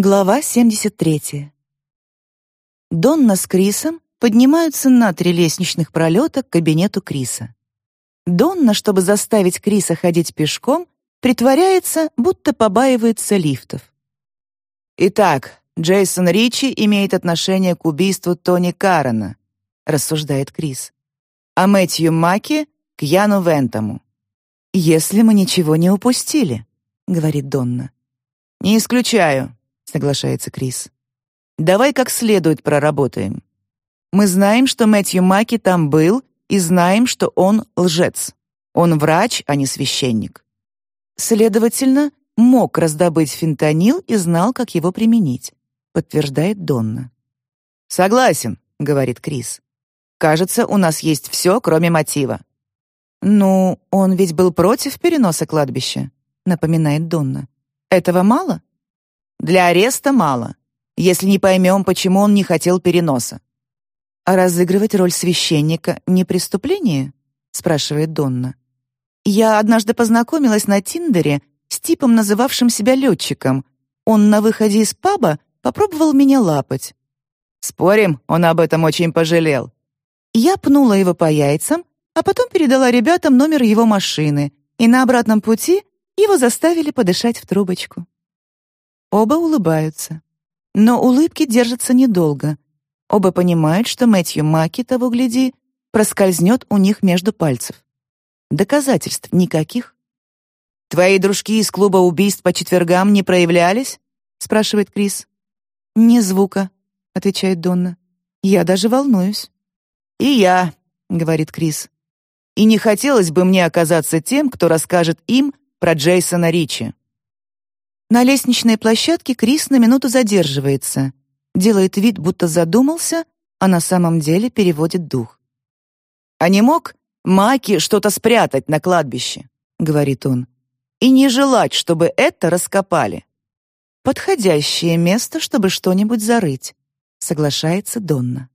Глава 73. Донна с Крисом поднимаются на три лестничных пролета к кабинету Криса. Донна, чтобы заставить Криса ходить пешком, притворяется, будто побаивается лифтов. «Итак, Джейсон Ричи имеет отношение к убийству Тони Каррена», рассуждает Крис. «А Мэтью Маки — к Яну Вентому». «Если мы ничего не упустили», — говорит Донна. «Не исключаю», соглашается Крис. Давай как следует проработаем. Мы знаем, что Мэтью Маки там был, и знаем, что он лжец. Он врач, а не священник. Следовательно, мог раздобыть фентанил и знал, как его применить, подтверждает Донна. Согласен, говорит Крис. Кажется, у нас есть все, кроме мотива. Ну, он ведь был против переноса кладбища, напоминает Донна. Этого мало? Для ареста мало, если не поймем, почему он не хотел переноса. А разыгрывать роль священника не преступление? спрашивает Донна. Я однажды познакомилась на Тиндере с типом, называвшим себя летчиком. Он на выходе из паба попробовал меня лапать. Спорим, он об этом очень пожалел. Я пнула его по яйцам, а потом передала ребятам номер его машины, и на обратном пути его заставили подышать в трубочку. Оба улыбаются. Но улыбки держатся недолго. Оба понимают, что Мэтью Маки, того гляди, проскользнет у них между пальцев. Доказательств никаких. «Твои дружки из клуба убийств по четвергам не проявлялись?» — спрашивает Крис. «Ни звука», — отвечает Донна. «Я даже волнуюсь». «И я», — говорит Крис. «И не хотелось бы мне оказаться тем, кто расскажет им про Джейсона Ричи». На лестничной площадке Крис на минуту задерживается, делает вид, будто задумался, а на самом деле переводит дух. «А не мог Маки что-то спрятать на кладбище?» — говорит он. «И не желать, чтобы это раскопали». «Подходящее место, чтобы что-нибудь зарыть», — соглашается Донна.